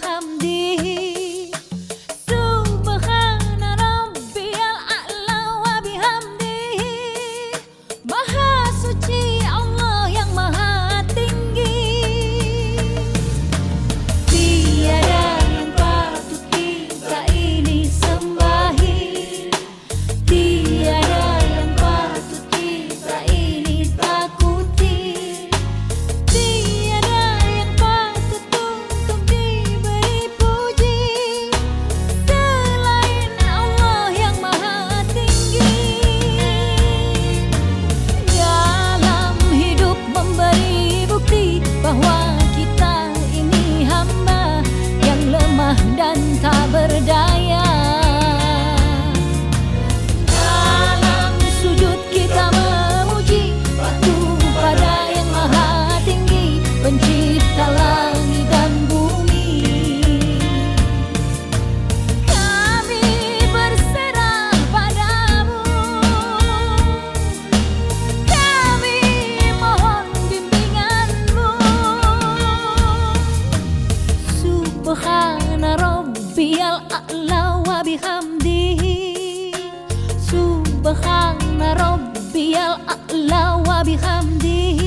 Subhana a'la wa bihamdihi Subhana rabbiyal a'la wa bihamdihi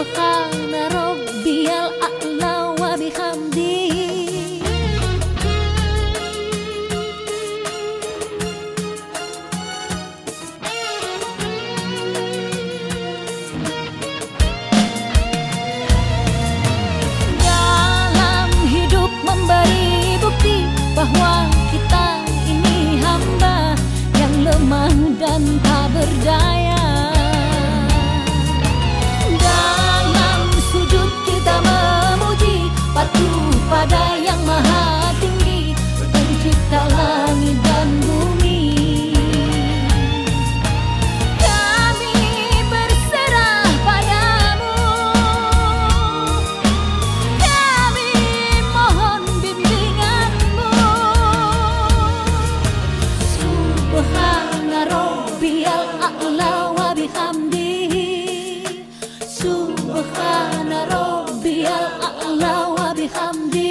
Baka الله وبحمده